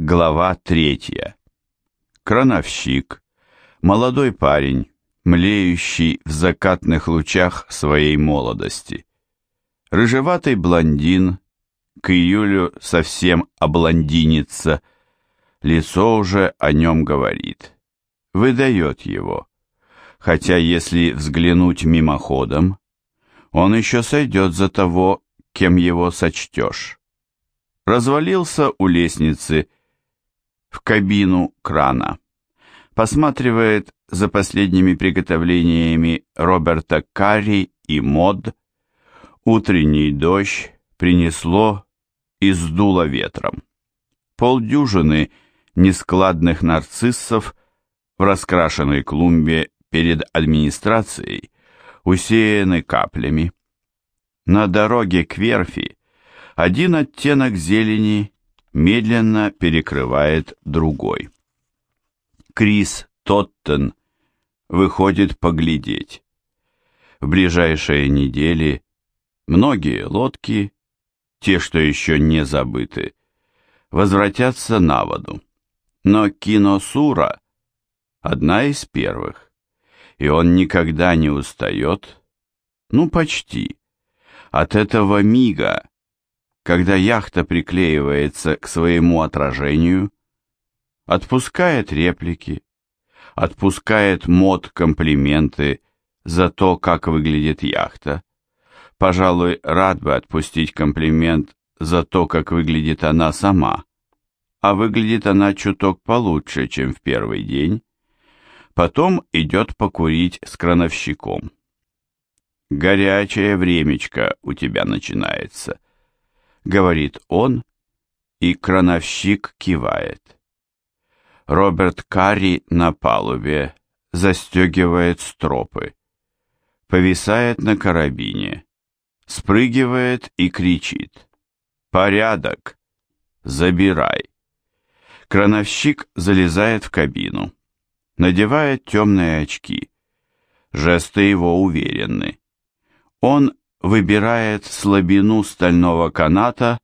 Глава третья. Крановщик, молодой парень, млеющий в закатных лучах своей молодости. Рыжеватый блондин, к июлю совсем облондинится, лицо уже о нем говорит, выдает его. Хотя если взглянуть мимоходом, он еще сойдет за того, кем его сочтешь. Развалился у лестницы, в кабину крана. Посматривает за последними приготовлениями Роберта Карри и Мод. Утренний дождь принесло и сдуло ветром. Полдюжины нескладных нарциссов в раскрашенной клумбе перед администрацией усеяны каплями. На дороге к верфи один оттенок зелени медленно перекрывает другой. Крис Тоттен выходит поглядеть. В ближайшие недели многие лодки, те, что еще не забыты, возвратятся на воду. Но Киносура – одна из первых, и он никогда не устает, ну почти, от этого мига, когда яхта приклеивается к своему отражению, отпускает реплики, отпускает мод комплименты за то, как выглядит яхта. Пожалуй, рад бы отпустить комплимент за то, как выглядит она сама. А выглядит она чуток получше, чем в первый день. Потом идет покурить с крановщиком. Горячее времечко у тебя начинается говорит он, и крановщик кивает. Роберт Карри на палубе застегивает стропы, повисает на карабине, спрыгивает и кричит. «Порядок! Забирай!» Крановщик залезает в кабину, надевает темные очки. Жесты его уверенны. Он выбирает слабину стального каната,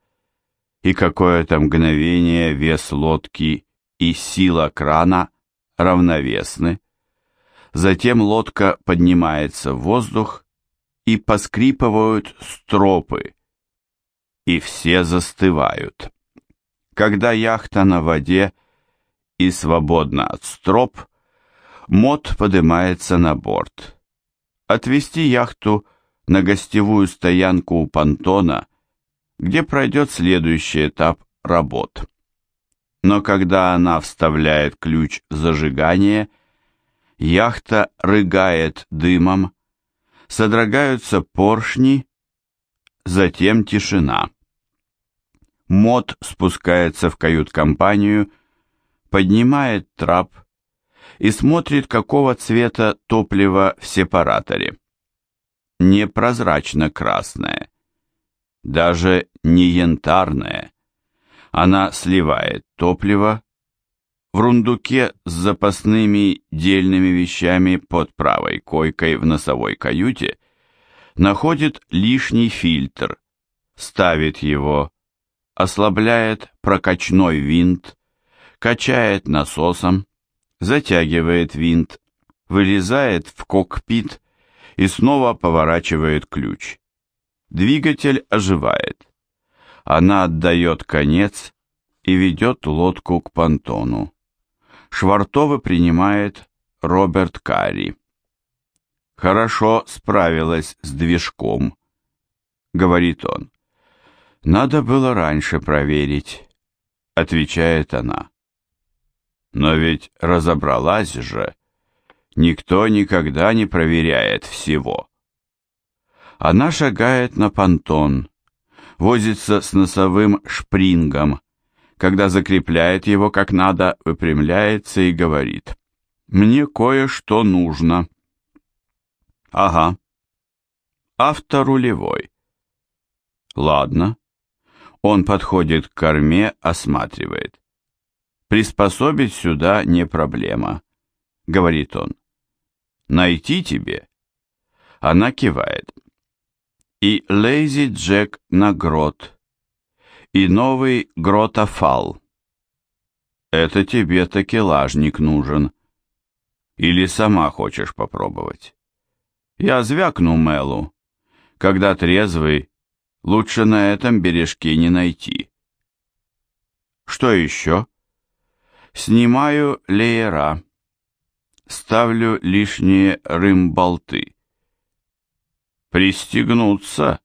и какое-то мгновение вес лодки и сила крана равновесны. Затем лодка поднимается в воздух, и поскрипывают стропы, и все застывают. Когда яхта на воде и свободна от строп, мод поднимается на борт. Отвести яхту на гостевую стоянку у понтона, где пройдет следующий этап работ. Но когда она вставляет ключ в зажигание, яхта рыгает дымом, содрогаются поршни, затем тишина. Мод спускается в кают-компанию, поднимает трап и смотрит, какого цвета топливо в сепараторе не прозрачно-красная, даже не янтарная. Она сливает топливо в рундуке с запасными дельными вещами под правой койкой в носовой каюте, находит лишний фильтр, ставит его, ослабляет прокачной винт, качает насосом, затягивает винт, вылезает в кокпит и снова поворачивает ключ. Двигатель оживает. Она отдает конец и ведет лодку к понтону. Швартовы принимает Роберт Карри. «Хорошо справилась с движком», — говорит он. «Надо было раньше проверить», — отвечает она. «Но ведь разобралась же», Никто никогда не проверяет всего. Она шагает на понтон, возится с носовым шпрингом, когда закрепляет его как надо, выпрямляется и говорит «Мне кое-что нужно». «Ага». «Авторулевой». «Ладно». Он подходит к корме, осматривает. «Приспособить сюда не проблема», — говорит он. Найти тебе?» Она кивает. И Лейзи Джек на грот. И новый гротофал. Это тебе такелажник нужен. Или сама хочешь попробовать? Я звякну Мелу. Когда трезвый, лучше на этом бережке не найти. Что еще? Снимаю леера. Ставлю лишние рымболты. «Пристегнуться»,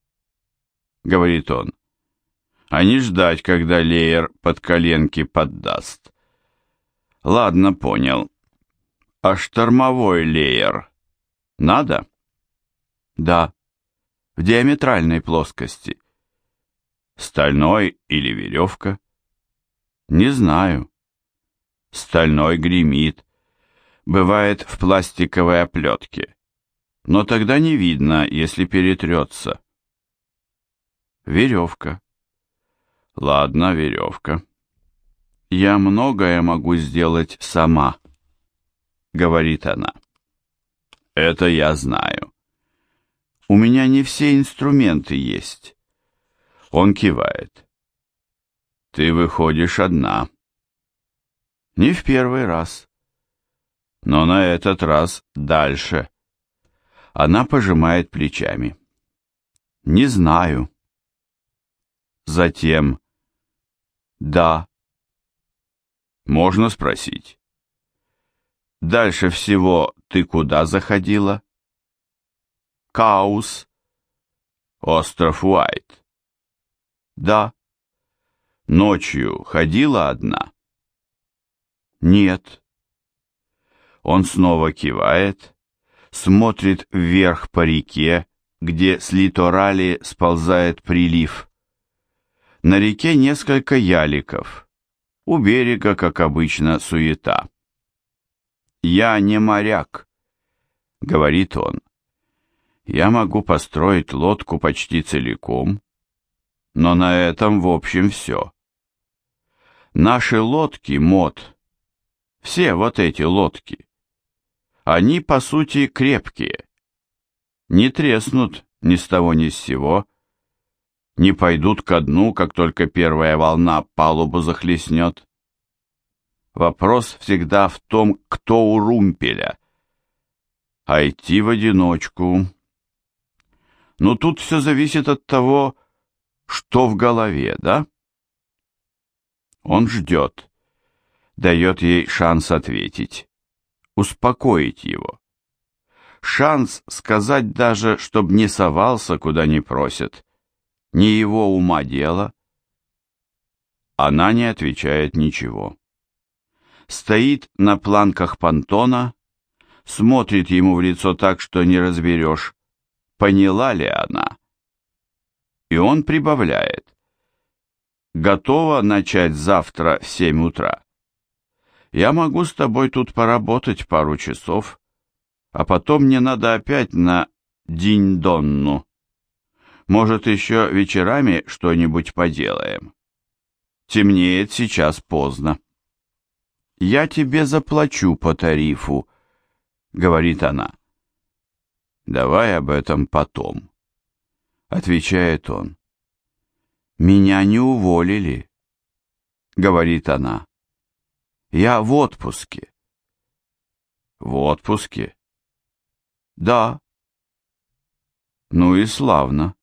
— говорит он, — «а не ждать, когда леер под коленки поддаст». «Ладно, понял. А штормовой леер надо?» «Да, в диаметральной плоскости». «Стальной или веревка?» «Не знаю». «Стальной гремит. Бывает в пластиковой оплетке но тогда не видно, если перетрется. Веревка. Ладно, веревка. Я многое могу сделать сама, говорит она. Это я знаю. У меня не все инструменты есть. Он кивает. Ты выходишь одна. Не в первый раз. Но на этот раз дальше. Она пожимает плечами. Не знаю. Затем. Да. Можно спросить. Дальше всего ты куда заходила? Каус. Остров Уайт. Да. Ночью ходила одна? Нет. Он снова кивает смотрит вверх по реке, где с литорали сползает прилив. На реке несколько яликов. У берега, как обычно, суета. «Я не моряк», — говорит он. «Я могу построить лодку почти целиком, но на этом, в общем, все. Наши лодки, мод, все вот эти лодки, они, по сути, крепкие. Не треснут ни с того ни с сего, не пойдут ко дну, как только первая волна палубу захлестнет. Вопрос всегда в том, кто у румпеля. А идти в одиночку. Но тут все зависит от того, что в голове, да? Он ждет, дает ей шанс ответить успокоить его. Шанс сказать даже, чтоб не совался, куда не просят. Не его ума дело. Она не отвечает ничего. Стоит на планках понтона, смотрит ему в лицо так, что не разберешь, поняла ли она. И он прибавляет. Готова начать завтра в семь утра. Я могу с тобой тут поработать пару часов, а потом мне надо опять на Динь-Донну. Может, еще вечерами что-нибудь поделаем. Темнеет сейчас поздно. Я тебе заплачу по тарифу, говорит она. Давай об этом потом, отвечает он. Меня не уволили, говорит она. Я в отпуске. В отпуске? Да. Ну и славно.